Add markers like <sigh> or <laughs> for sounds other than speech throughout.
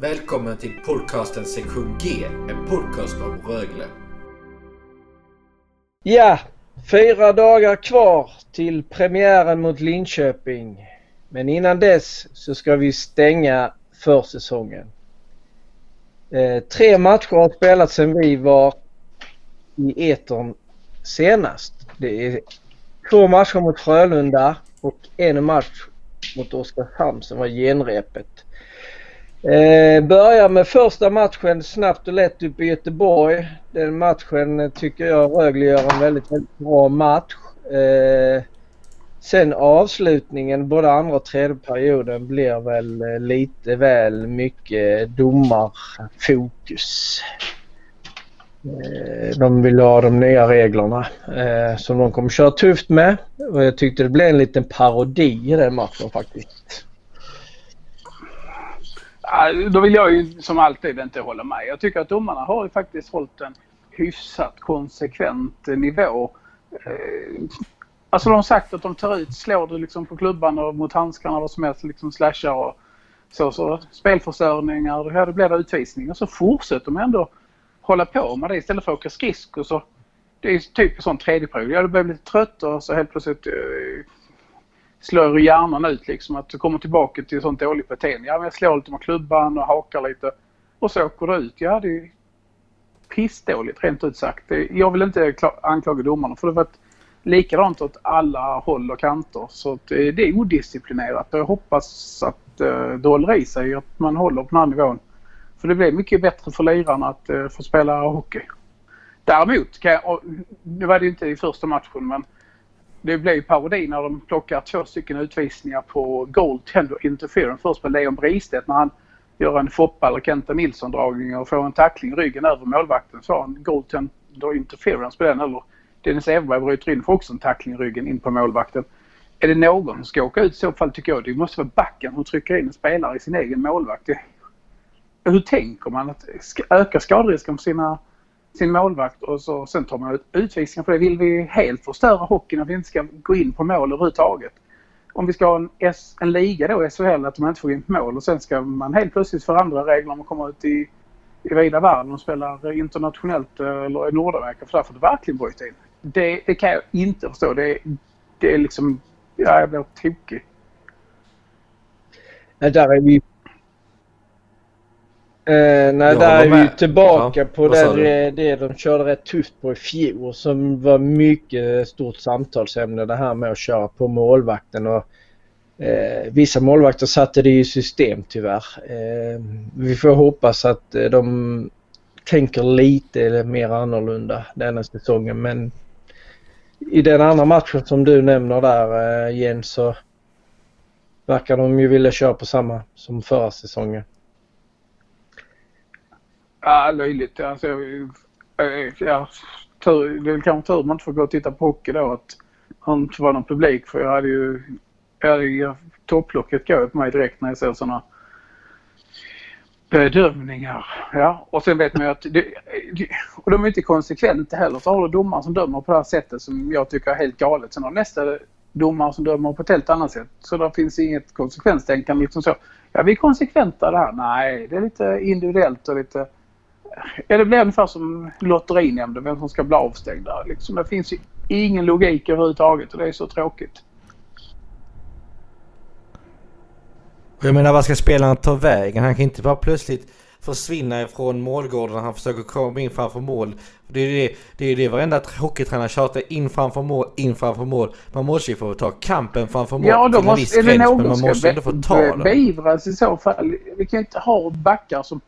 Välkommen till podcasten sektion G, en podcast om Rögle. Ja, fyra dagar kvar till premiären mot Linköping. Men innan dess så ska vi stänga försäsongen. Eh, tre matcher har spelats sedan vi var i etern senast. Det är två matcher mot Frölunda och en match mot Oskarshamn som var genrepet. Eh, börjar med första matchen snabbt och lätt upp i Göteborg. Den matchen tycker jag Rögle gör en väldigt, väldigt bra match. Eh, sen avslutningen, både andra och tredje perioden, blir väl eh, lite väl mycket domarfokus. Eh, de vill ha de nya reglerna eh, som de kommer köra tufft med. Och jag tyckte det blev en liten parodi i den matchen faktiskt. Då vill jag ju som alltid inte hålla med. Jag tycker att domarna har ju faktiskt hållit en hyfsat konsekvent nivå. Eh, alltså de har sagt att de tar ut, slår du liksom på klubban och mot handskarna vad som helst, liksom slashar och så, så spelförstöringar, ja då blir det utvisning. Och så fortsätter de ändå hålla på med det istället för att åka skridskor så det är typ en sån tredje period. Ja, du börjar bli lite trött och så helt plötsligt eh, slår hjärnan ut liksom att du kommer tillbaka till sånt dåligt beteende. Ja, men jag slår lite med klubban och hakar lite och så åker du ut. Ja, det är pissdåligt rent ut sagt. Jag vill inte anklaga domarna för det har varit likadant åt alla håll och kanter. Så eh, det är odisciplinerat och jag hoppas att eh, det håller i sig att man håller på den här nivån. För det blir mycket bättre för lirarna att eh, få spela hockey. Däremot, kan jag, nu var det inte i första matchen men det blev ju parodi när de plockar två stycken utvisningar på goaltender interference. Först på Leon Bristedt när han gör en Foppa eller Kenta Nilsson-dragning och får en tackling i ryggen över målvakten. Så har han goaltender interference på den. Eller Dennis Everberg bryter in och får också en tackling i ryggen in på målvakten. Är det någon som ska åka ut i så fall tycker jag det måste vara backen som trycker in en spelare i sin egen målvakt. Hur tänker man att öka skaderisken på sina sin målvakt och så, sen tar man ut utvisningar för det. Vill vi helt förstöra hockeyn att vi inte ska gå in på mål överhuvudtaget? Om vi ska ha en, S, en liga då, SHL, att man inte får gå in på mål och sen ska man helt plötsligt förändra reglerna om man komma ut i, i vida världen och spelar internationellt eh, eller i Nordamerika för där får du verkligen bryta in. Det, det kan jag inte förstå. Det, det är liksom... Ja, jag blir tokig. Där är vi Eh, nej, där är vi tillbaka ja, på det, det de körde rätt tufft på i fjol som var mycket stort samtalsämne det här med att köra på målvakten. Och, eh, vissa målvakter satte det i system tyvärr. Eh, vi får hoppas att eh, de tänker lite mer annorlunda denna säsongen men i den andra matchen som du nämner där eh, Jens så verkar de ju vilja köra på samma som förra säsongen. Ja, löjligt. Alltså, ja, tur, det är kanske tur man inte får gå och titta på hockey då att det inte var någon publik för jag hade ju, jag hade ju topplocket går på mig direkt när jag ser sådana bedömningar. Ja, och sen vet man ju att det, och de är inte konsekventa heller. Så har du domare som dömer på det här sättet som jag tycker är helt galet. Sen har nästa domare som dömer på ett helt annat sätt. Så det finns inget konsekvenstänkande liksom så. Ja, vi är konsekventa det här. Nej, det är lite individuellt och lite Ja, det blir ungefär som lotterinämnden, vem som ska bli avstängd där. Liksom, det finns ju ingen logik överhuvudtaget och det är så tråkigt. Jag menar, vad ska spelarna ta vägen? Han kan inte bara plötsligt försvinna ifrån målgården när han försöker komma in framför mål. Det är ju det, det, är det varenda hockeytränare tjatar. In framför mål, in framför mål. Man måste ju få ta kampen framför mål ja, då måste, är det någon men man måste ändå få ta den. beivras i så fall. Vi kan inte ha backar som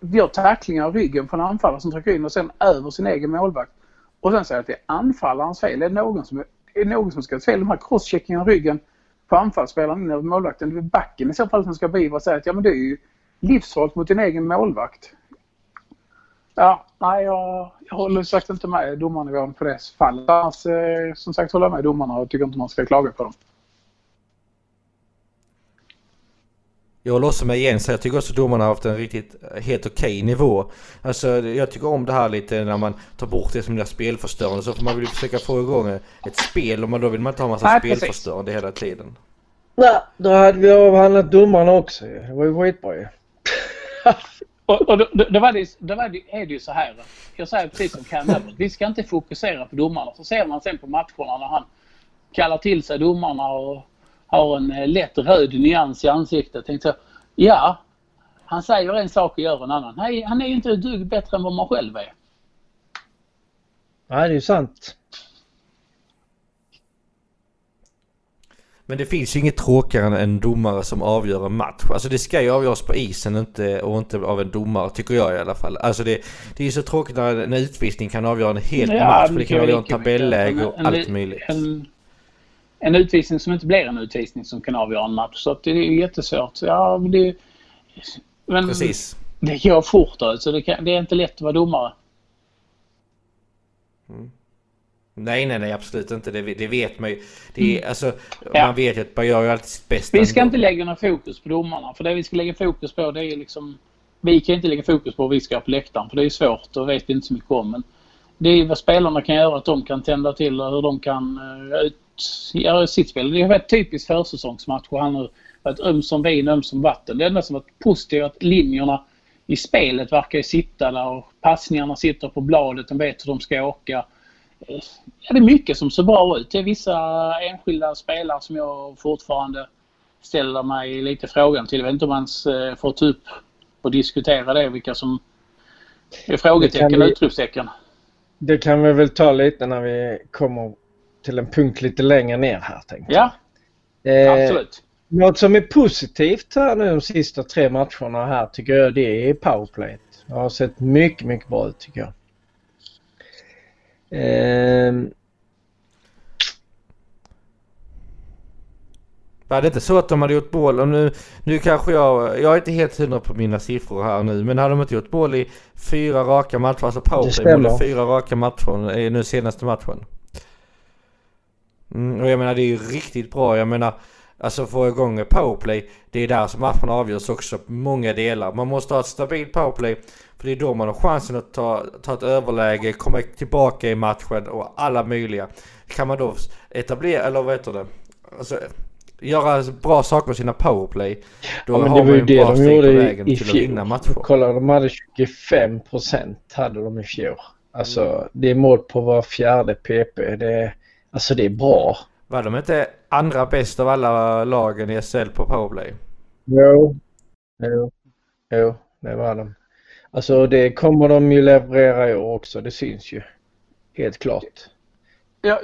gör tacklingar av ryggen på en anfallare som trycker in och sen över sin egen målvakt. Och sen säger att det är anfallarens fel. Är det någon som, är någon som ska ha fel? De här crosscheckingarna av ryggen på anfallsspelaren in över målvakten. Det är backen i så fall som ska beivra och säga att ja men det är ju livsfarligt mot din egen målvakt. Ja, nej jag, jag håller sagt inte med domarnivån på det fallet. Annars eh, som sagt håller jag med domarna och tycker inte man ska klaga på dem. Jag håller också med Jens. Jag tycker också att domarna har haft en riktigt eh, helt okej okay nivå. Alltså jag tycker om det här lite när man tar bort det som är spelförstörande. Så får man vill försöka få igång ett spel och då vill man inte ha en massa Nej, spelförstörande precis. hela tiden. Nej, då hade vi avhandlat domarna också Det var ju skitbra ju. <laughs> och, och då, då, var det, då var det, är det ju så här. Jag säger precis som Cam. Vi ska inte fokusera på domarna. Så ser man sen på matcherna när han kallar till sig domarna och har en eh, lätt röd nyans i ansiktet. Tänkte jag, ja, han säger en sak och gör en annan. Nej, han är ju inte ett dugg bättre än vad man själv är. Nej, det är ju sant. Men det finns ju inget tråkigare än en domare som avgör en match. Alltså det ska ju avgöras på isen inte, och inte av en domare, tycker jag i alla fall. Alltså det, det är ju så tråkigt när en utvisning kan avgöra en hel ja, match. För det kan avgöra en tabelläge och en, allt möjligt. En, en utvisning som inte blir en utvisning som kan avgöra en match. Så det är jättesvårt. Ja, men det, men Precis. Det går fort alltså. Det, kan, det är inte lätt att vara domare. Mm. Nej, nej, nej, absolut inte. Det, det vet man ju. Det är, mm. alltså, ja. Man vet ju att man gör ju alltid sitt bästa. Vi ska ändå. inte lägga någon fokus på domarna. För det vi ska lägga fokus på det är liksom... Vi kan inte lägga fokus på vad vi ska på läktaren. För det är svårt och vet vi inte så mycket om. Men det är vad spelarna kan göra, att de kan tända till och hur de kan uh, ut, göra sitt spel. Det har varit typiskt försäsongsmatch och han har varit öm som vin, öm som vatten. Det enda som varit positivt är att linjerna i spelet verkar ju sitta där och passningarna sitter på bladet. De vet hur de ska åka. Ja, det är mycket som ser bra ut. Det är vissa enskilda spelare som jag fortfarande ställer mig lite frågan till. Jag vet inte om man eh, får ta upp och diskutera det, vilka som är frågetecken och utropstecken. Det kan vi väl ta lite när vi kommer till en punkt lite längre ner här. Tänkte jag. Ja, eh, absolut. Något som är positivt här nu de sista tre matcherna här tycker jag det är powerplayet. Det har sett mycket, mycket bra ut tycker jag. Eh... Var det inte så att de hade gjort mål? Och nu, nu kanske jag... Jag är inte helt hundra på mina siffror här nu. Men hade de inte gjort mål i fyra raka matcher? Alltså powerplay-mål i fyra raka matcher i nu senaste matchen. Mm, och jag menar det är ju riktigt bra. Jag menar Alltså få igång powerplay. Det är där som matchen avgörs också många delar. Man måste ha ett stabilt powerplay. För det är då man har chansen att ta, ta ett överläge, komma tillbaka i matchen och alla möjliga. Kan man då etablera, eller vad heter det? Alltså, göra bra saker med sina powerplay. Då ja, men har det var ju det de gjorde i, i fjol. Kolla, de hade 25 hade de i fjol. Alltså mm. det är mål på var fjärde PP. Det, alltså det är bra. Var de inte andra bäst av alla lagen i SL på powerplay? Jo, jo, jo det var de. Alltså det kommer de ju leverera i år också, det syns ju. Helt klart. Jag,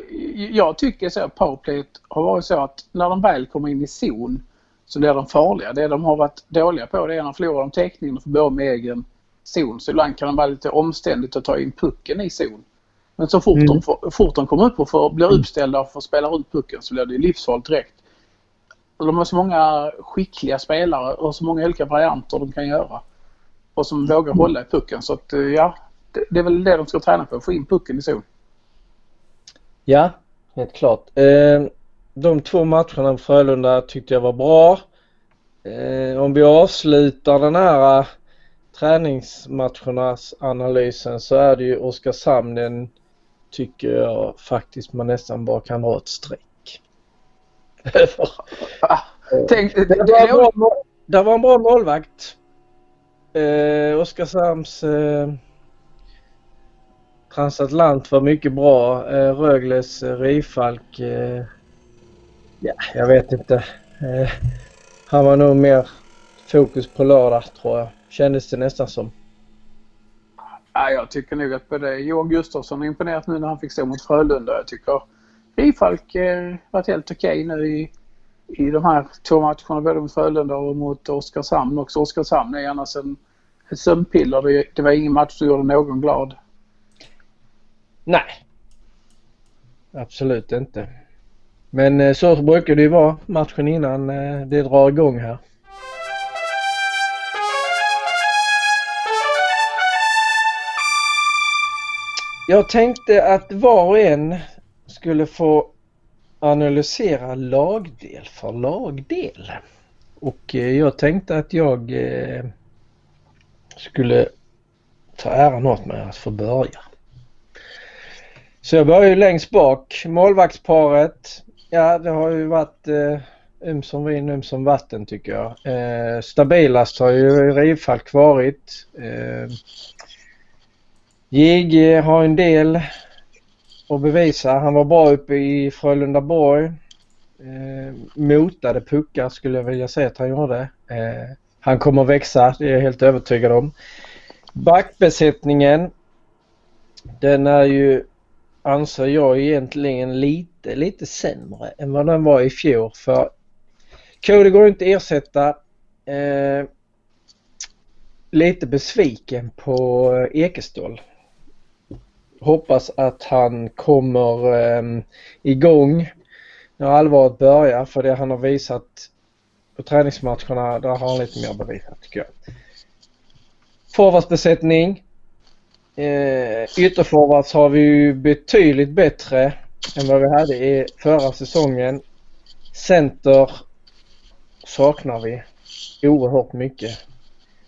jag tycker så att powerplayet har varit så att när de väl kommer in i zon så blir de farliga. Det de har varit dåliga på det är när förlorar de täckningen och får gå med egen zon. Så ibland kan det vara lite omständigt att ta in pucken i zon. Men så fort, mm. de, får, fort de kommer upp och får, blir uppställda och får spela runt pucken så blir det livsfarligt direkt. De har så många skickliga spelare och så många olika varianter de kan göra. Och som vågar hålla i pucken. Så att, eh, ja, det, det är väl det de ska träna på, få in pucken i zon. Ja, helt klart. Eh, de två matcherna för Frölunda tyckte jag var bra. Eh, om vi avslutar den här träningsmatchernas analysen så är det ju Oskarshamn den tycker jag faktiskt man nästan bara kan dra ett streck. <laughs> Tänk, det, var bra, det var en bra målvakt. Eh, Oskarshamns eh, transatlant var mycket bra. Eh, Rögles eh, Rifalk, eh, ja jag vet inte. Eh, han var nog mer fokus på lördag tror jag. Kändes det nästan som. Ja, jag tycker nog att både Johan Gustafsson har imponerat nu när han fick stå mot Frölunda. Jag tycker Rifalk eh, varit helt okej okay nu i, i de här två matcherna, både mot Frölunda och mot Oskarshamn också. Oskarshamn är annars en, ett sömnpiller. Det, det var ingen match som gjorde någon glad. Nej. Absolut inte. Men eh, så brukar det ju vara matchen innan eh, det drar igång här. Jag tänkte att var och en skulle få analysera lagdel för lagdel. Och eh, jag tänkte att jag eh, skulle ta äran åt mig att få börja. Så jag börjar ju längst bak. Målvaktsparet. Ja, det har ju varit eh, um ömsom vin, ömsom um vatten tycker jag. Eh, stabilast har ju Rivfalk varit. Eh, JG har en del att bevisa. Han var bra uppe i Frölundaborg. Eh, motade puckar skulle jag vilja säga att han gjorde. Eh, han kommer växa, det är jag helt övertygad om. Backbesättningen. Den är ju, anser jag egentligen lite, lite sämre än vad den var i fjol. För Cody går inte att ersätta. Eh, lite besviken på Ekestål. Hoppas att han kommer eh, igång när allvaret börjar för det han har visat på träningsmatcherna, där har han lite mer bevisat tycker jag. Forwardsbesättning. Eh, ytterforwards har vi ju betydligt bättre än vad vi hade i förra säsongen. Center saknar vi oerhört mycket.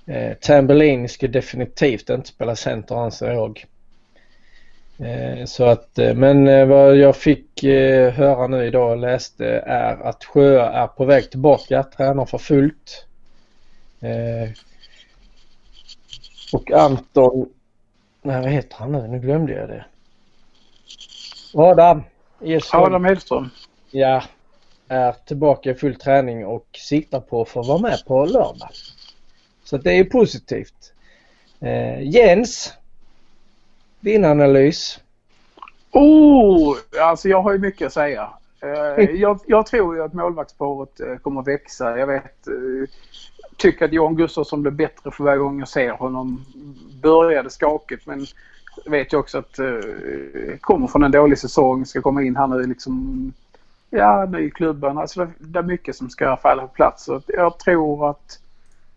Eh, Tambellini ska definitivt inte spela center anser jag. Eh, så att, eh, men eh, vad jag fick höra nu idag och läste är att Sjö är på väg tillbaka, tränar för fullt. Och Anton, nej vad heter han nu? Nu glömde jag det. Adam Edsson. Adam Hedström. Ja, är tillbaka i full träning och siktar på att få vara med på lördag. Så det är positivt. Jens din analys? Oh, alltså jag har ju mycket att säga. Eh, <laughs> jag, jag, tror ju att målvaktsparet eh, kommer att växa. Jag vet, eh, tycker att Johan Gustafsson blir bättre för varje gång jag ser honom. Började skakigt men vet jag också att kommer från en dålig säsong, ska komma in här nu liksom ja, ny klubben. Alltså det är mycket som ska falla på plats. Så jag tror att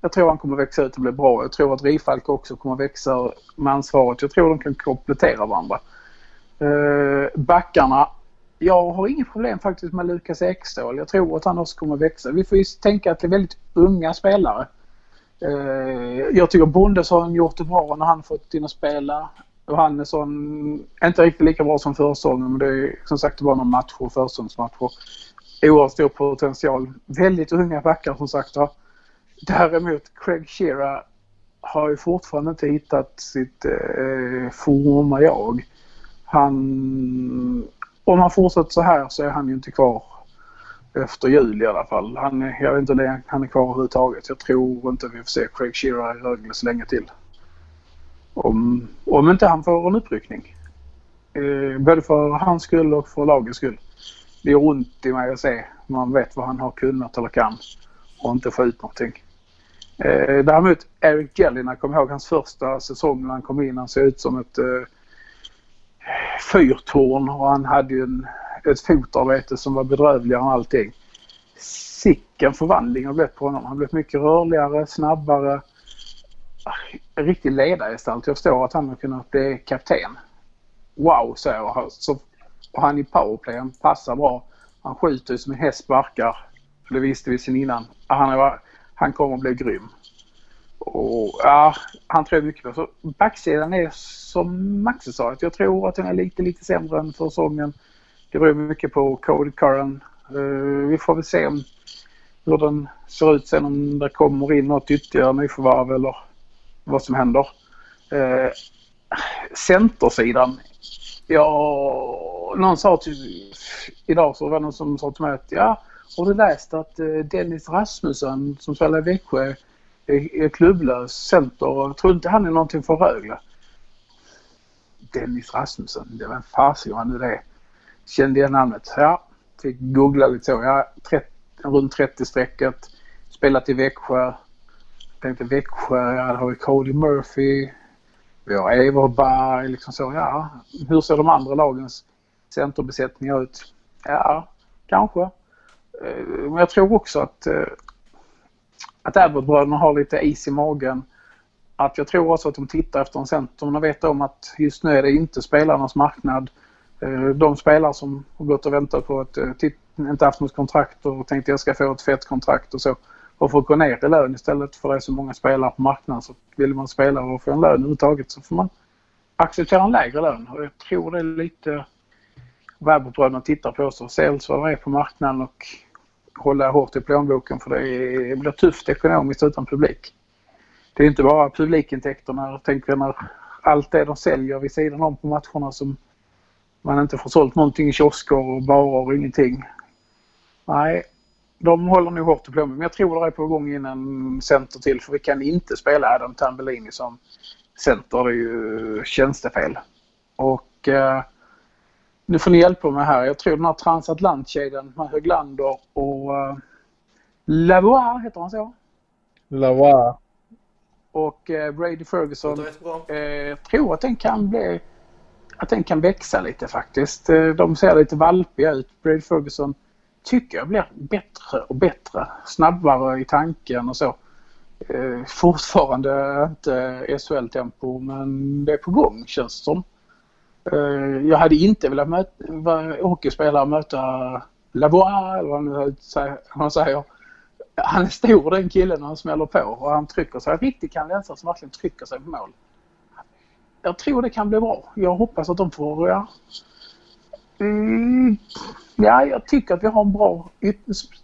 jag tror han kommer växa ut och bli bra. Jag tror att Rifalk också kommer växa med ansvaret. Jag tror de kan komplettera varandra. Eh, backarna. Jag har inget problem faktiskt med Lukas Ekstål. Jag tror att han också kommer växa. Vi får ju tänka att det är väldigt unga spelare. Eh, jag tycker Bondes har gjort det bra när han fått in och spela. Johannesson, inte riktigt lika bra som försäsongen men det är som sagt bara några matcher, försäsongsmatcher. Oerhört stor potential. Väldigt unga backar som sagt var. Däremot Craig Shearer har ju fortfarande inte hittat sitt eh, forma jag. Han, om han fortsätter så här så är han ju inte kvar efter jul i alla fall. Han, jag vet inte om han är kvar överhuvudtaget. Jag tror inte vi får se Craig Shearer i Rögle så länge till. Om, om inte han får en uppryckning. Eh, både för hans skull och för lagets skull. Det gör ont i mig att se. Man vet vad han har kunnat eller kan och inte få ut någonting. Eh, däremot Eric Jelin, jag kommer ihåg hans första säsong när han kom in. Han såg ut som ett eh, fyrtorn och han hade ju en, ett fotarbete som var bedrövligare än allting. Sicken förvandling har blivit på honom. Han har blivit mycket rörligare, snabbare. Ah, en riktig ledargestalt. Jag förstår att han har kunnat bli kapten. Wow, så jag. Så, och han i powerplayen passar bra. Han skjuter som en häst sparkar. Det visste vi sen innan. Ah, han har han kommer att bli grym. Och ja, han tror mycket på. Så backsidan är som Maxe sa, att jag tror att den är lite, lite sämre än säsongen. Det beror mycket på Cody Curran. Uh, vi får väl se om, hur den ser ut sen om det kommer in något ytterligare nyförvärv eller vad som händer. Uh, centersidan. Ja, någon sa till, idag så var det någon som sa till mig att ja, har du läst att eh, Dennis Rasmussen som spelar i Växjö är klubblös center? Tror inte han är någonting för Rögle? Dennis Rasmussen, det var en fasiken han nu det Kände jag namnet. Ja, fick googla lite så. Ja, 30, runt 30-strecket. Spelat i Växjö. Tänkte Växjö, ja, där har vi Cody Murphy. Vi har Everberg, liksom så. Ja, hur ser de andra lagens centerbesättningar ut? Ja, kanske. Eh, men jag tror också att, eh, att Abbott-bröderna har lite is i magen. Att jag tror också att de tittar efter en center. De vet om att just nu är det inte spelarnas marknad. Eh, de spelare som har gått och väntat på att inte haft något kontrakt och tänkt att jag ska få ett fett kontrakt och så. Och att gå ner i lön istället för det är så många spelare på marknaden. Så vill man spela och få en lön överhuvudtaget så får man acceptera en lägre lön. Och jag tror det är lite vad Abbott-bröderna tittar på. Så säljs vad det är på marknaden och hålla hårt i plånboken för det blir tufft ekonomiskt utan publik. Det är inte bara publikintäkterna. Jag tänker när allt det de säljer vid sidan om på matcherna som man inte får sålt någonting i kiosker och barer och ingenting. Nej, de håller nog hårt i plånboken. Men jag tror det är på gång in en center till för vi kan inte spela Adam Tambellini som center. Det är ju tjänstefel. Och eh, nu får ni hjälpa mig här. Jag tror den här transatlantkejden med Höglander och eh, Lavoie, heter han så? Lavoie. Och eh, Brady Ferguson. Eh, jag tror att den kan bli att den kan växa lite faktiskt. De ser lite valpiga ut. Brady Ferguson tycker jag blir bättre och bättre. Snabbare i tanken och så. Eh, fortfarande inte SHL-tempo men det är på gång känns det som. Eh, jag hade inte velat möta, vara hockeyspelare och möta Lavoie eller vad man säger. Han är stor den killen när han smäller på och han trycker sig. En Riktigt kanadensare som verkligen trycker sig på mål. Jag tror det kan bli bra. Jag hoppas att de får, ja. Mm, ja, jag tycker att vi har en bra,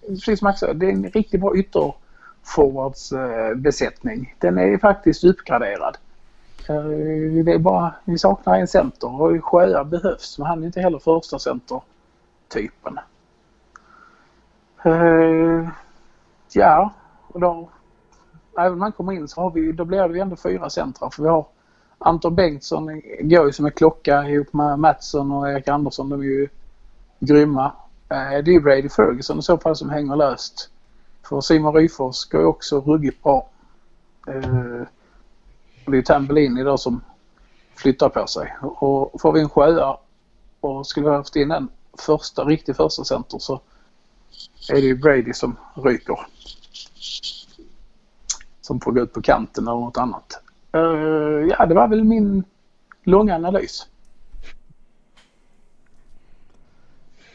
precis som Max sa, det är en riktigt bra ytterforwardsbesättning. Eh, den är faktiskt uppgraderad. Eh, det är bara, vi saknar en center och Sjöa behövs men han är inte heller första centertypen. Uh, ja, och då, även om han kommer in så har vi, då blir det ändå fyra centra för vi har Anton Bengtsson går ju som en klocka ihop med Mattsson och Erik Andersson. De är ju grymma. Eh, det är ju Brady Ferguson i så fall som hänger löst. För Simon Ryfors går ju också ruggigt bra. Eh, och det är Tambellini då som flyttar på sig. Och får vi en sjöa och skulle vi haft in en första, riktig första center så är det ju Brady som ryker. Som får gå ut på kanten eller något annat. Uh, ja, det var väl min långa analys.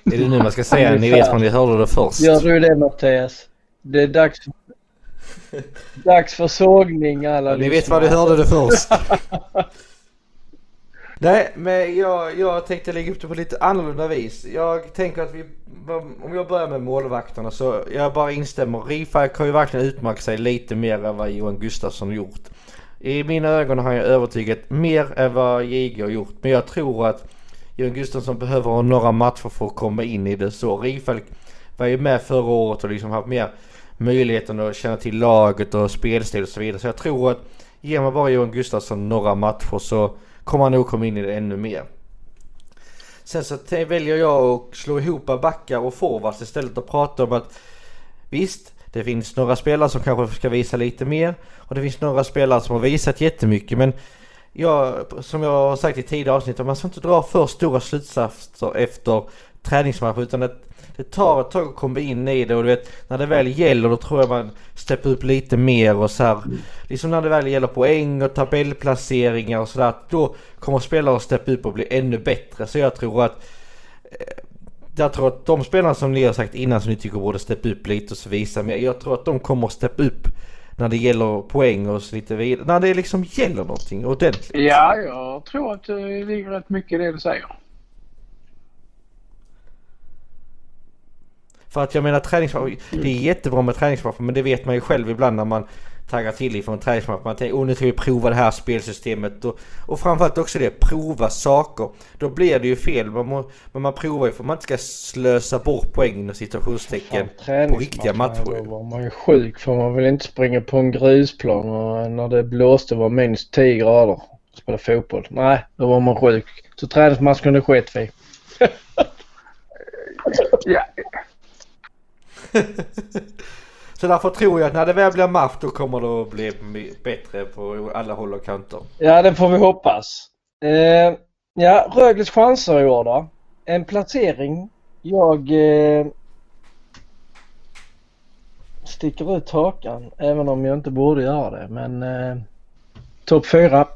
Är det nu man ska säga ni vet var ni hörde det först? Gör du det Mattias? Det är dags <laughs> Dags för sågning alla Ni vet var du hörde det först. <laughs> Nej, men jag, jag tänkte lägga upp det på lite annorlunda vis. Jag tänker att vi, om jag börjar med målvakterna så jag bara instämmer. Rifak har ju verkligen utmärkt sig lite mer än vad Johan Gustafsson gjort. I mina ögon har jag övertygat mer än vad JG har gjort. Men jag tror att Johan Gustafsson behöver några matcher för att komma in i det så. Rifalk var ju med förra året och liksom haft mer möjligheten att känna till laget och spelstil och så vidare. Så jag tror att ger man bara Johan Gustafsson några matcher så kommer han nog komma in i det ännu mer. Sen så väljer jag att slå ihop backar och forwards istället och prata om att visst, det finns några spelare som kanske ska visa lite mer och det finns några spelare som har visat jättemycket men jag, som jag har sagt i tidigare avsnitt, man ska inte dra för stora slutsatser efter träningsmatcher utan att det tar ett tag att komma in i det och du vet när det väl gäller då tror jag man steppar upp lite mer och så här. Liksom när det väl gäller poäng och tabellplaceringar och sådär. Då kommer spelare att steppa upp och bli ännu bättre. Så jag tror att eh, jag tror att de spelarna som ni har sagt innan som ni tycker borde steppa upp lite och så visa mer. Jag tror att de kommer att steppa upp när det gäller poäng och så lite vidare. När det liksom gäller någonting ordentligt. Ja, jag tror att eh, det ligger rätt mycket i det du säger. För att jag menar träningsmatcher, det är jättebra med träningsmatcher men det vet man ju själv ibland när man taggar till ifrån träningsmatcher. Man tänker, oh nu ska vi prova det här spelsystemet. Och, och framförallt också det, prova saker. Då blir det ju fel. Man må, men man provar ju för att man inte ska slösa bort poängen och situationstecken på riktiga matcher. Då var man ju sjuk för man vill inte springa på en grusplan och när det blåste var minst 10 grader och spela fotboll. Nej, då var man sjuk. Så träningsmatch kunde skett vi. <laughs> ja, <laughs> Så därför tror jag att när det väl blir match då kommer det att bli bättre på alla håll och kanter. Ja, det får vi hoppas. Eh, ja, Rögles chanser i år då. En placering. Jag eh, sticker ut hakan även om jag inte borde göra det. Men eh, topp fyra.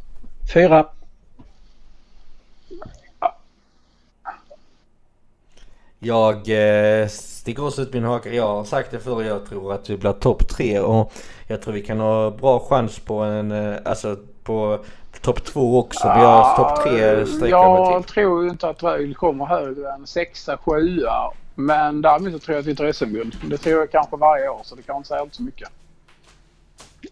Fyra. Jag eh, sticker också ut min haka. Jag har sagt det förr. Jag tror att vi blir topp tre och jag tror vi kan ha bra chans på en, eh, alltså på topp två också. Vi har topp tre Jag tror ju inte att Rögle kommer högre än sexa, sjua Men däremot så tror jag att vi tar SM-guld. Det tror jag kanske varje år så det kan inte säga så mycket.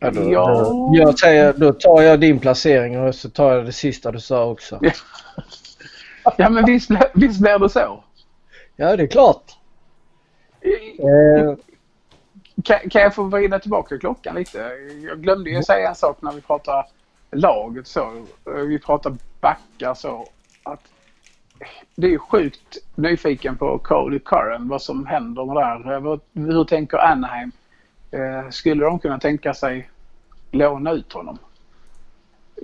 Ja, då, Ja. jag säger, då tar jag din placering och så tar jag det sista du sa också. <laughs> Ja. Men visst, visst blir det så. Ja, det är klart. Eh, Kan, kan jag få vrida tillbaka klockan lite? Jag glömde ju säga en sak när vi pratade laget så. Vi pratade backar så. Att det är ju sjukt nyfiken på Cody Curran, vad som händer med där. Vad- Hur tänker Anaheim? Eh, Skulle de kunna tänka sig låna ut honom?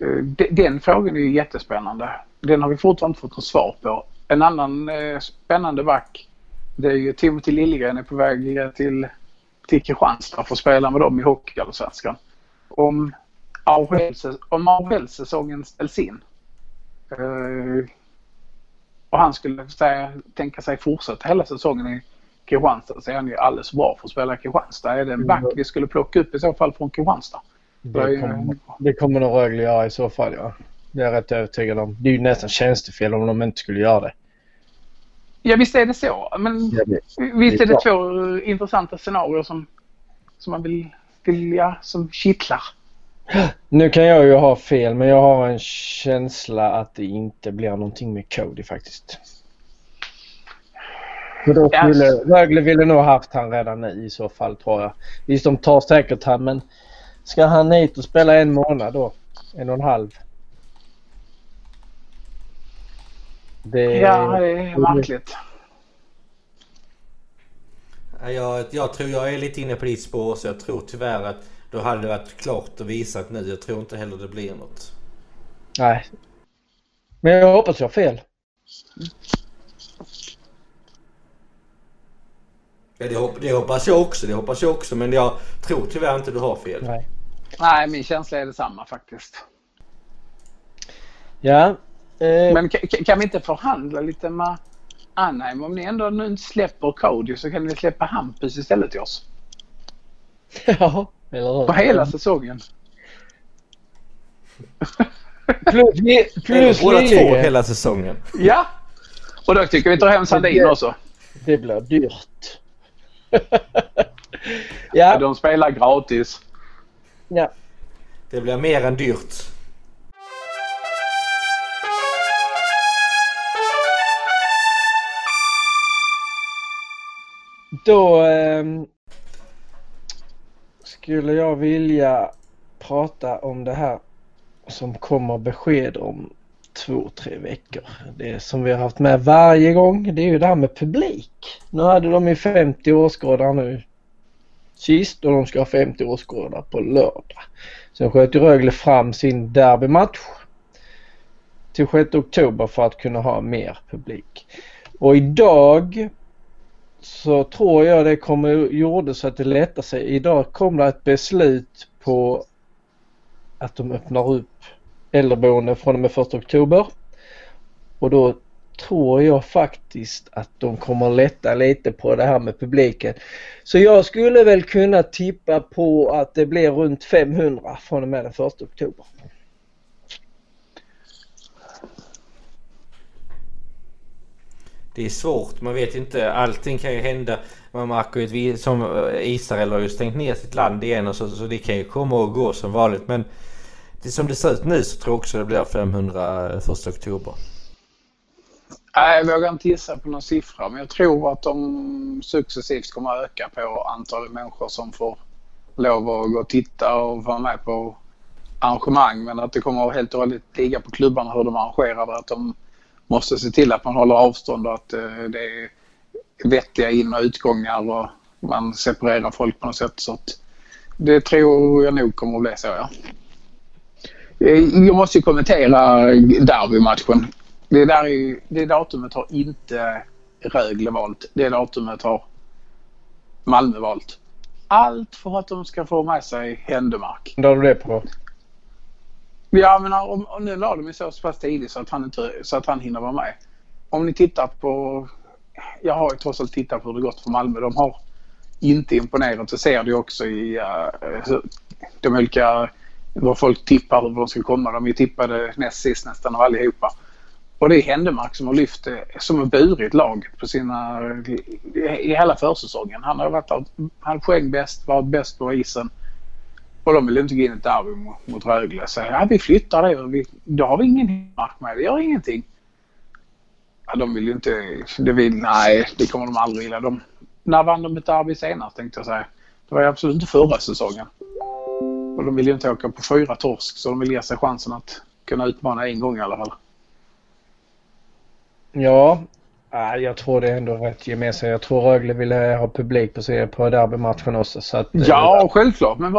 Eh, de- Den frågan är ju jättespännande. Den har vi fortfarande inte fått något svar på. En annan eh, spännande back det är ju Timothy Liljegren är på väg till, till Kristianstad för att spela med dem i Hockeyallsvenskan. Om AHL-säsongen ställs in eh, och han skulle säga, tänka sig fortsätta hela säsongen i Kristianstad så är han ju alldeles bra för att spela i Kristianstad. Är det en back vi skulle plocka upp i så fall från Kristianstad? det, kommer, det kommer nog Rögle göra i så fall, ja. Det är jag rätt övertygad om. Det är ju nästan tjänstefel om de inte skulle göra det. Ja visst är det så. Men Ja, det- visst det är är det två intressanta scenarier som, som man vill, vill ja, som kittlar. Nu kan jag ju ha fel men jag har en känsla att det inte blir någonting med Cody faktiskt. För då skulle, Rögle ville nog haft han redan nu i så fall tror jag. Visst de tar säkert han men ska han hit och spela en månad då? En och en halv? Det, Ja, det är märkligt. Ja, Jag, jag tror jag är lite inne på ditt spår så jag tror tyvärr att då hade det varit klart och visat nu. Jag tror inte heller det blir något. Nej. Men jag hoppas jag har fel. Ja, det, hopp, det hoppas jag också. Det hoppas jag också. Men jag tror tyvärr inte du har fel. Nej. Nej, min känsla är detsamma faktiskt. Ja. Eh, Men ka- ka- kan vi inte förhandla lite med Anaheim? Om ni ändå nu inte släpper Cody så kan ni släppa Hampus istället till oss. <laughs> ja, eller hur? På hela säsongen. <laughs> Plus, plus Båda två hela säsongen. Ja! Och då tycker vi tar hem Sandin också. Det blir dyrt. <laughs> ja, De spelar gratis. ja. Det blir mer än dyrt. Då eh, skulle jag vilja prata om det här som kommer besked om två, tre veckor. Det som vi har haft med varje gång det är ju det här med publik. Nu hade de ju 50 åskådare nu sist och de ska ha 50 åskådare på lördag. Sen sköt ju Rögle fram sin derbymatch till 6 oktober för att kunna ha mer publik. Och idag så tror jag det kommer gjorde så att det lättar sig. Idag kom det ett beslut på att de öppnar upp äldreboende från och med 1 oktober. Och då tror jag faktiskt att de kommer lätta lite på det här med publiken. Så jag skulle väl kunna tippa på att det blir runt 500 från och med den 1 oktober. Det är svårt. Man vet inte. Allting kan ju hända. Man märker ju att vi som eh, Israel har ju stängt ner sitt land igen och så, så det kan ju komma och gå som vanligt. Men det, som det ser ut nu så tror jag också det blir 500 1 eh, oktober. Nej, jag vågar inte gissa på någon siffra men jag tror att de successivt kommer att öka på antalet människor som får lov att gå och titta och vara med på arrangemang. Men att det kommer att helt och hållet ligga på klubbarna hur de arrangerar det. Att de måste se till att man håller avstånd och att eh, det är vettiga in och utgångar och man separerar folk på något sätt. Så att det tror jag nog kommer att bli så ja. Eh, jag måste ju kommentera derbymatchen. Det, där är det datumet har inte Rögle valt. Det datumet har Malmö valt. Allt för att de ska få med sig Händemark. Vad har du det på? Ja men om, om nu la de ju så pass tidigt så att, han inte, så att han hinner vara med. Om ni tittar på... Jag har ju trots allt tittat på hur det gått för Malmö. De har inte imponerat. Det ser du också i uh, hur- de olika... Vad folk tippar hur de ska komma. De är ju tippade näst sist nästan av allihopa. Och det är Händemark som har lyft eh, som har burit laget på sina, i hela försäsongen. Han har varit han poäng bäst, varit bäst på isen. Och de vill inte gå in i ett derby mot, mot Rögle. Så ja, vi flyttar det och vi, då har vi ingen mark med. Det gör ingenting. Ja, de vill ju inte... Det vill, nej, det kommer de aldrig gilla. De, när vann de ett derby senast tänkte jag säga. Det var absolut inte förra säsongen. Och de vill ju inte åka på fyra torsk så de vill ge sig chansen att kunna utmana en gång i alla fall. Ja, jag tror det är ändå rätt ge med sig. Jag tror Rögle ville ha publik på, sig på derbymatchen också. Så att, ja, äh, självklart. Men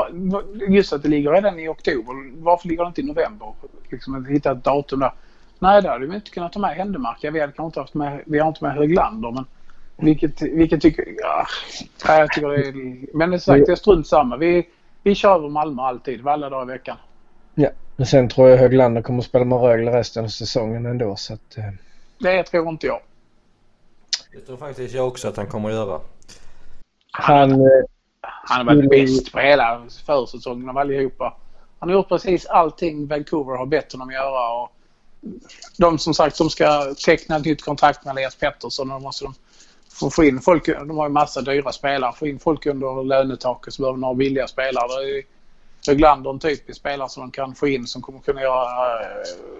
just att det ligger redan i oktober. Varför ligger det inte i november? Liksom att hitta ett datum där. Nej, där hade vi inte kunnat ta med Händemark. Vi, hade inte haft med, vi har inte med Höglander. Men vilket, vilket tycker... Ja, jag tycker det är... Men det är sagt, det är strunt samma. Vi, vi kör över Malmö alltid, alla dagar i veckan. Ja, men sen tror jag Höglander kommer att spela med Rögle resten av säsongen ändå. Så att, eh. Det tror inte jag. Det tror faktiskt jag också att han kommer att göra. Han, eh, han har varit bäst på hela försäsongen av allihopa. Han har gjort precis allting Vancouver har bett honom göra. Och de som sagt som ska teckna ett nytt kontrakt med Elias Pettersson, då måste de få, få in folk. De har ju massa dyra spelare. Få in folk under lönetaket så behöver de ha billiga spelare. Höglander en typisk spelare som de kan få in som kommer kunna göra...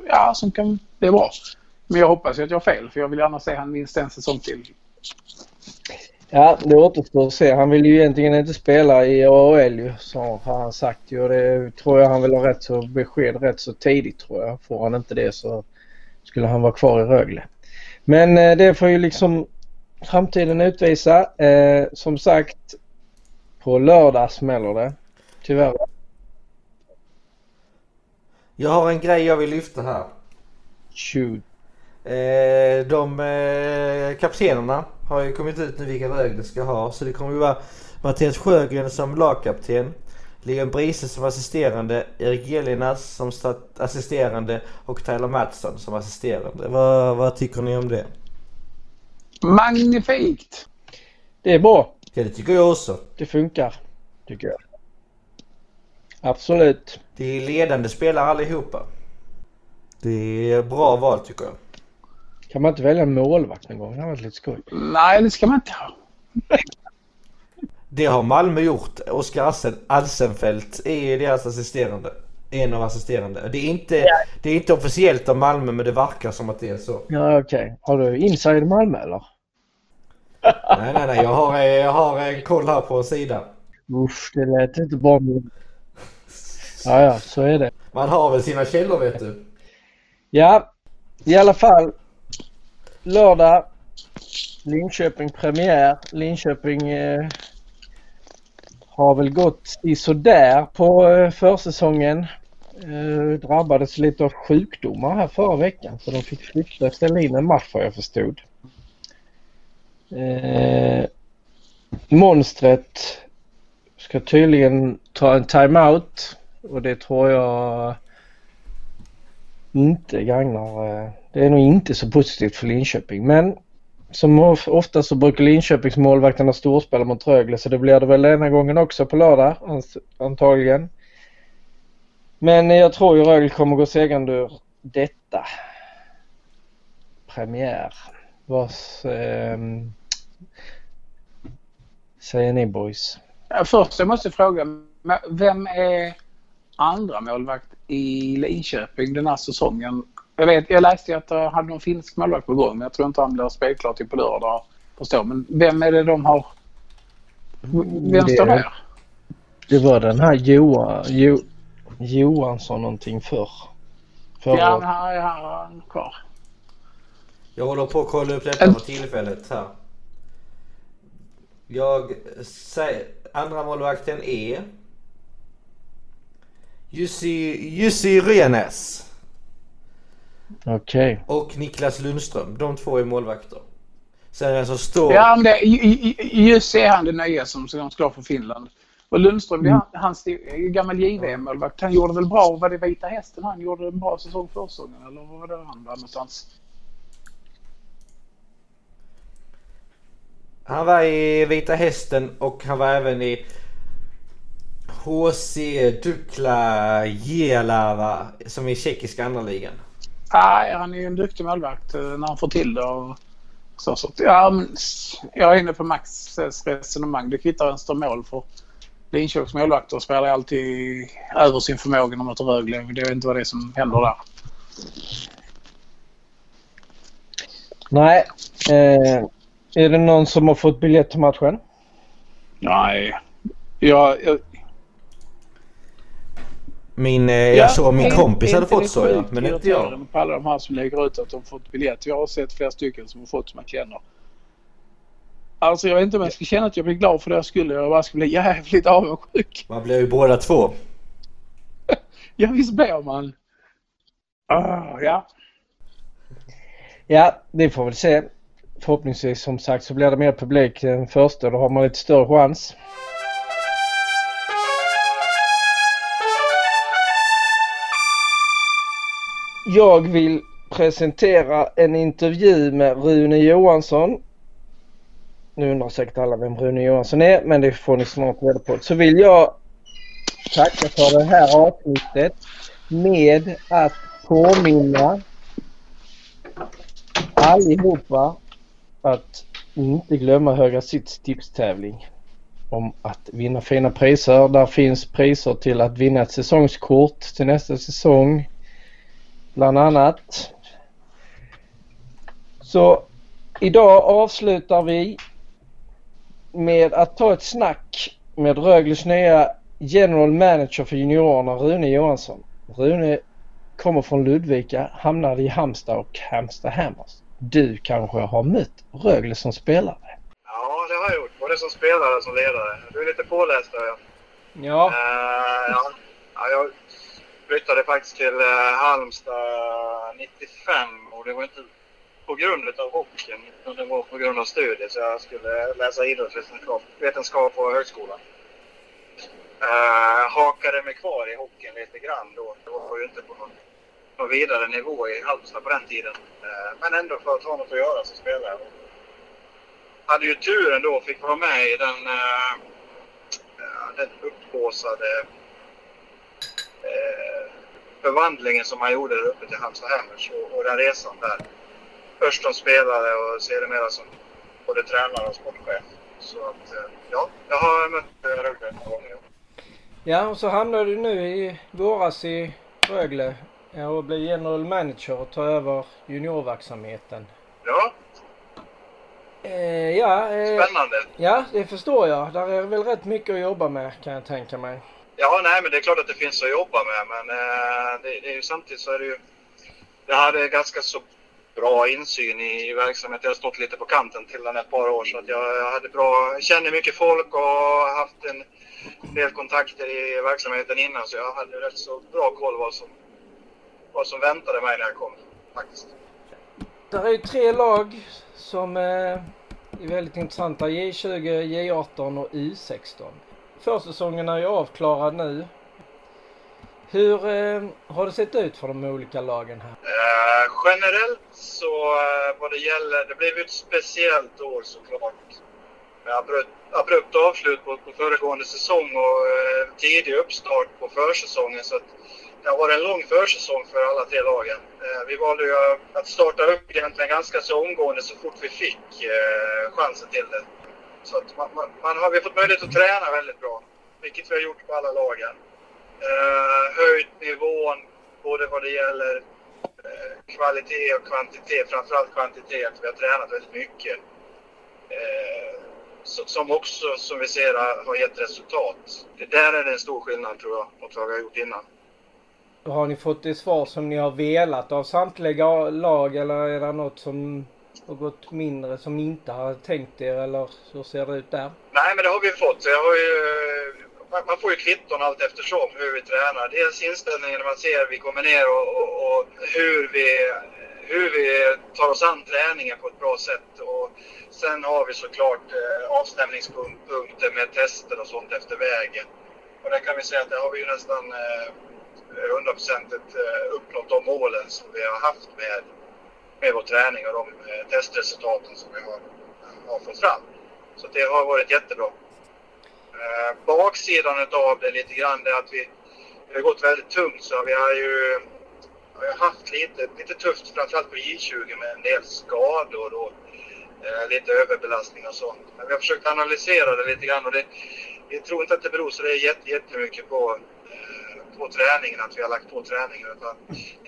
Ja, som kan... Det är bra. Men jag hoppas ju att jag har fel för jag vill gärna se han minst en säsong till. Ja, det återstår att se. Han vill ju egentligen inte spela i AHL ju, så har han sagt ju. Det tror jag han vill ha rätt så besked rätt så tidigt tror jag. Får han inte det så skulle han vara kvar i Rögle. Men eh, det får ju liksom framtiden utvisa. Eh, som sagt, på lördag smäller det. Tyvärr. Jag har en grej jag vill lyfta här. Shoot. Eh, de eh, kaptenerna har ju kommit ut nu vilka Rögle ska ha. Så det kommer ju vara Mattias Sjögren som lagkapten. Leon Brise som assisterande, Erik Gelinas som assisterande och Tyler Mattsson som assisterande. Vad, vad tycker ni om det? Magnifikt! Det är bra. Ja, det tycker jag också. Det funkar, tycker jag. Absolut. Det är ledande spelare allihopa. Det är bra val tycker jag. Kan man inte välja en målvakt någon gång? Det hade varit lite skoj. Nej, det ska man inte ha. Det har Malmö gjort. Oskar Alsenfelt är deras assisterande. En av assisterande. Det är, inte, ja. det är inte officiellt av Malmö men det verkar som att det är så. Ja okej. Okay. Har du inside Malmö eller? nej nej nej. Jag har, jag har en koll här på sidan. Usch, det lät inte bra. Ja ja, så är det. Man har väl sina källor vet du. Ja, i alla fall. Lördag. Linköping premiär. Linköping eh, har väl gått i sådär på eh, försäsongen. Eh, drabbades lite av sjukdomar här förra veckan så de fick flytta ställa in en match vad jag förstod. Eh, monstret ska tydligen ta en timeout och det tror jag inte gagnar. Eh, det är nog inte så positivt för Linköping men som ofta så brukar Linköpings målvakterna storspela mot Rögle så det blir det väl denna gången också på lördag antagligen. Men jag tror ju Rögle kommer gå segrande ur detta. Premiär. Vad eh, säger ni boys? Först jag måste fråga, vem är andra målvakt i Linköping den här säsongen? Jag, vet, jag läste ju att de hade någon finsk målvakt på gång men jag tror inte han blir spelklar till på lördag. Förstår. Men vem är det de har? Vem det, står där? Det var den här Johan, jo, Johansson någonting förr. För ja, men han är han kvar. Jag håller på att kolla upp detta för tillfället här. Jag säger andra målvakten är Jussi, Jussi Renes. Okej. Okay. Och Niklas Lundström. De två är målvakter. Sen är det så står... Ja, men det, just är han det nya som, ska för Finland. Och Lundström, mm. han, hans gammal JVM-målvakt. Han gjorde väl bra, var det Vita Hästen han gjorde en bra säsong för säsongen eller var det han var någonstans? Han var i Vita Hästen och han var även i HC Dukla Jelava som är i tjeckiska andra ligan. Nej, han är ju en duktig målvakt eh, när han får till det. Och så, så. Ja, men, jag är inne på Max resonemang. Det kvittar vänster mål för Linköpings målvakter spelar alltid över sin förmåga när de möter Rögle. Det är inte vad det är som händer där. Nej. Eh, är det någon som har fått biljett till matchen? Nej. Jag, jag, Min, eh, jag såg min kompis hade fått så ja, men inte jag. På alla de här som lägger ut att de fått biljett. Jag har sett flera stycken som har fått som jag känner. Alltså jag vet inte om jag ska känna att jag blir glad för det jag skulle. Jag bara skulle bli jävligt avundsjuk. Man blir ju båda två. <laughs> ja visst blir man. Uh, ja. Ja, det får vi se. Förhoppningsvis som sagt så blir det mer publik än första. Då har man lite större chans. Jag vill presentera en intervju med Rune Johansson. Nu undrar säkert alla vem Rune Johansson är men det får ni snart reda på. Så vill jag tacka för det här avsnittet med att påminna allihopa att inte glömma Höga Sits tipstävling om att vinna fina priser. Där finns priser till att vinna ett säsongskort till nästa säsong bland annat. Så idag avslutar vi med att ta ett snack med Rögles nya General Manager för juniorerna Rune Johansson. Rune kommer från Ludvika, hamnade i Halmstad och Halmstad Hammers. Du kanske har mött Rögle som spelare? Ja, det har jag gjort. Både som spelare och som ledare. Du är lite påläst hör jag. Ja. Uh, ja. ja. Jag flyttade faktiskt till eh, Halmstad 95 och det var inte på grund av hockeyn utan det var på grund av studier. Så jag skulle läsa idrottsvetenskap på högskolan. Uh, hakade mig kvar i hockeyn lite grann då. Det var ju inte på någon, någon vidare nivå i Halmstad på den tiden. Uh, men ändå för att ha något att göra så spelade jag. Hade ju turen då och fick vara med i den, uh, den uppblåsade förvandlingen som man gjorde där uppe till Halmstad Hammers och, och den resan där. Först som spelare och sedermera som både tränare och sportchef. Så att, ja, jag har mött Rögle några gånger. Ja, och så hamnade du nu i våras i Rögle och blev general manager och tar över juniorverksamheten. Ja. Eh, ja eh, Spännande. Ja, det förstår jag. Där är väl rätt mycket att jobba med kan jag tänka mig. Ja, nej men det är klart att det finns att jobba med men eh, det, det, är ju samtidigt så är det ju... Jag hade ganska så bra insyn i, i verksamheten. Jag har stått lite på kanten till den ett par år så att jag, jag hade bra... Känner mycket folk och haft en del kontakter i verksamheten innan så jag hade rätt så bra koll vad som, vad som väntade mig när jag kom faktiskt. Det är ju tre lag som eh, är väldigt intressanta. J20, J18 och U16. Försäsongen är ju avklarad nu. Hur eh, har det sett ut för de olika lagen här? Eh, generellt så eh, vad det gäller, det blev ju ett speciellt år såklart abrupt, abrupt avslut på, på föregående säsong och eh, tidig uppstart på försäsongen. Så att det har varit en lång försäsong för alla tre lagen. Eh, vi valde ju att starta upp egentligen ganska så omgående så fort vi fick eh, chansen till det. Så att man, man, man har vi fått möjlighet att träna väldigt bra, vilket vi har gjort på alla lagen. Eh, höjt nivån både vad det gäller eh, kvalitet och kvantitet, framförallt kvantitet. Vi har tränat väldigt mycket. Eh, som också, som vi ser, har gett resultat. Det där är det en stor skillnad tror jag mot vad vi har gjort innan. Har ni fått det svar som ni har velat av samtliga lag eller är det något som och gått mindre som ni inte har tänkt er eller hur ser det ut där? Nej men det har vi fått. Jag har ju, man får ju kvitton allt eftersom hur vi tränar. Dels inställningen man ser vi kommer ner och, och, och hur, vi, hur vi tar oss an träningen på ett bra sätt. Och Sen har vi såklart eh, avstämningspunkter med tester och sånt efter vägen. Och där kan vi säga att det har vi ju nästan eh, hundraprocentigt eh, uppnått de målen som vi har haft med, med vår träning och de eh, testresultaten som vi har, har fått fram. Så det har varit jättebra. Eh, baksidan av det lite grann är att vi, vi har gått väldigt tungt så vi har ju vi har haft lite, lite tufft framförallt på J20 med en del skador och eh, lite överbelastning och sånt. Men vi har försökt analysera det lite grann och det, vi tror inte att det beror så det är jätte, jättemycket på, på träningen, att vi har lagt på träningen. Utan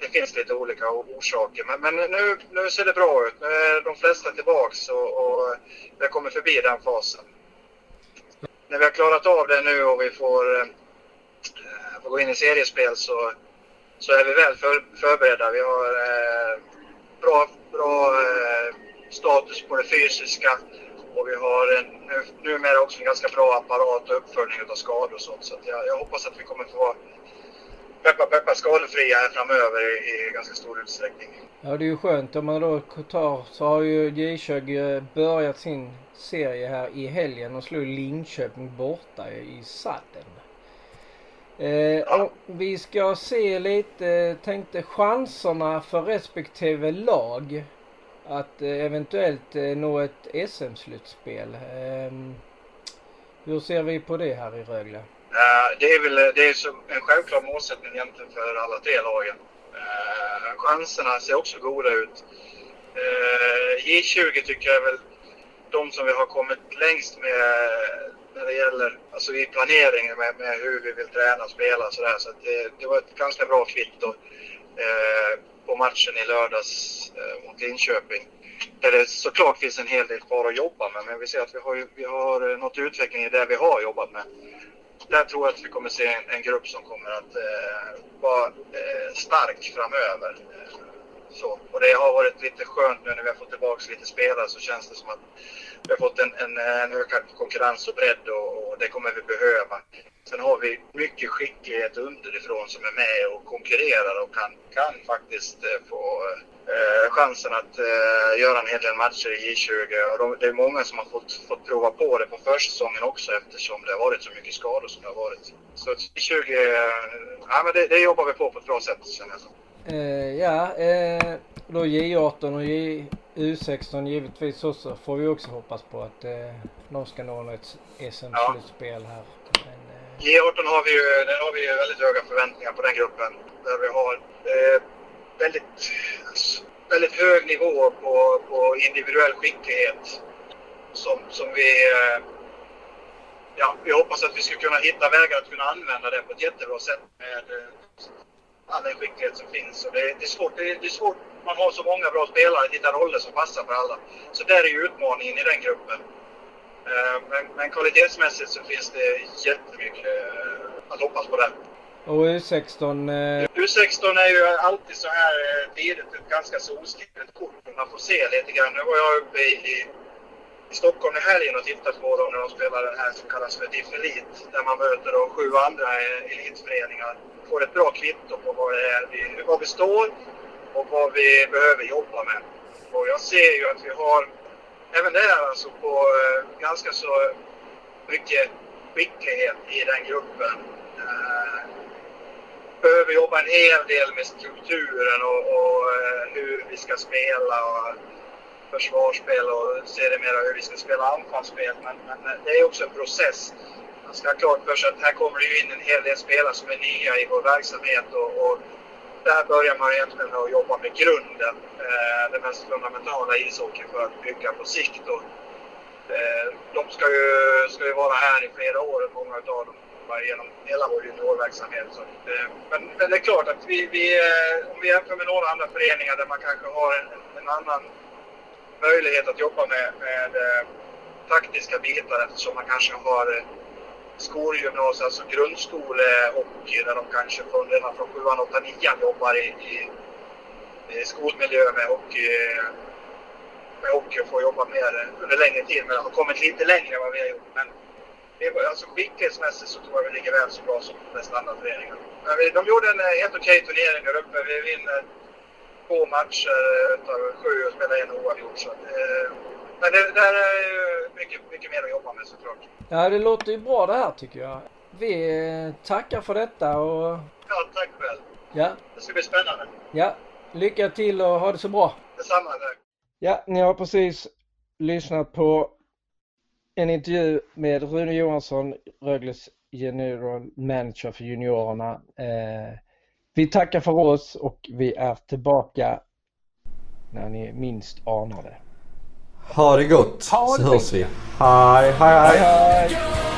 det finns lite olika orsaker. Men, men nu, nu ser det bra ut. Nu är de flesta tillbaks och, och vi har kommit förbi den fasen. När vi har klarat av det nu och vi får, eh, får gå in i seriespel så, så är vi väl för, förberedda. Vi har eh, bra, bra eh, status på det fysiska och vi har en, nu, numera också en ganska bra apparat och uppföljning av skador och sånt. Så jag, jag, hoppas att vi kommer få vara peppa peppa skadefria framöver i, i ganska stor utsträckning. Ja det är ju skönt om man då tar så har ju J20 börjat sin serie här i helgen och slog Linköping borta i sadden. Eh, ja. Vi ska se lite, tänkte chanserna för respektive lag att eh, eventuellt eh, nå ett SM-slutspel. Ehm, hur ser vi på det här i Rögle? Eh, det är väl det är en självklar målsättning egentligen för alla tre lagen. Eh, chanserna ser också goda ut. Eh, J20 tycker jag är väl de som vi har kommit längst med när det gäller alltså i planeringen med, med hur vi vill träna och spela och sådär. Så, det, det, var ett ganska bra kvitto eh, på matchen i lördags eh, mot Linköping. Där det såklart finns en hel del kvar att jobba med, men vi ser att vi har, vi har nått utveckling i det vi har jobbat med. Där tror jag att vi kommer se en, en grupp som kommer att eh, vara eh, stark framöver. Eh, så, och det har varit lite skönt nu när vi har fått tillbaka lite spelare så känns det som att vi har fått en, en, en ökad konkurrens och bredd och, och, det kommer vi behöva. Sen har vi mycket skicklighet underifrån som är med och konkurrerar och kan, kan faktiskt eh, få eh, chansen att eh, göra en hel del matcher i J20. Och de, det är många som har fått, fått prova på det på försäsongen också eftersom det har varit så mycket skador som det har varit. Så J20, eh, ja, men det, det jobbar vi på på ett bra sätt känner jag. Eh, ja, eh, då J18 och J, U16 givetvis också får vi också hoppas på att eh, de ska nå ett SM-slutspel här. Men, eh... J18 har vi ju, där har vi ju väldigt höga förväntningar på den gruppen. Där vi har eh, väldigt, alltså, väldigt hög nivå på, på individuell skicklighet. Som, som vi eh, ja, vi hoppas att vi ska kunna hitta vägar att kunna använda det på ett jättebra sätt med eh, all den skicklighet som finns. Och det, det, är svårt, det, det, är svårt, man har så många bra spelare att hitta roller som passar för alla. Så där är ju utmaningen i den gruppen. Eh, men, men kvalitetsmässigt så finns det jättemycket att hoppas på där. Och U16? U16 är ju alltid så här eh, tidigt ett ganska solskrivet oskrivet kort. Man får se lite grann. Nu var jag uppe i, i, i Stockholm i helgen och tittade på dem när de spelar den här som kallas för Diff Elite. Där man möter då sju andra eh, elitföreningar får ett bra kvitto på vad, det är vi, vad vi står och vad vi behöver jobba med. Och jag ser ju att vi har även där alltså på eh, ganska så mycket skicklighet i den gruppen. Eh, behöver jobba en hel del med strukturen och, och eh, hur vi ska spela och försvarsspel och sedermera hur vi ska spela anfallsspel. Men, men det är också en process man ska ha klart för sig att här kommer det ju in en hel del spelare som är nya i vår verksamhet och, och där börjar man egentligen med att jobba med grunden, eh, det mest fundamentala ishockeyn för att bygga på sikt. Och, eh, de ska ju, ska ju vara här i flera år, många av dem, genom hela vår juniorverksamhet. Så, att, eh, men, men, det är klart att vi, vi eh, om vi jämför med några andra föreningar där man kanske har en, en annan möjlighet att jobba med, med eh, taktiska bitar eftersom man kanske har skolgymnasium, alltså grundskolehockey där de kanske från, redan från 7 8 9 jobbar i, i, i skolmiljö med hockey, med hockey och får jobba mer under längre tid. Men har kommit lite längre än vad vi har gjort. Men alltså skicklighetsmässigt så tror jag vi ligger väl så bra som de flesta andra föreningar. De gjorde en helt okej turnering där uppe. Vi vinner två matcher utav sju och spelar en oavgjort. Så det, men det där är ju mycket, mycket mer att jobba med såklart. Ja, det låter ju bra det här tycker jag. Vi eh, tackar för detta och... Ja, tack själv. Ja. Det ska bli spännande. Ja. Lycka till och ha det så bra. Detsamma, tack. Ja, ni har precis lyssnat på en intervju med Rune Johansson, Rögles general manager för juniorerna. Eh, Vi tackar för oss och vi är tillbaka när ni minst anar det. Ha det gott Ha det så hörs vi. Hej, hej. Hej hej!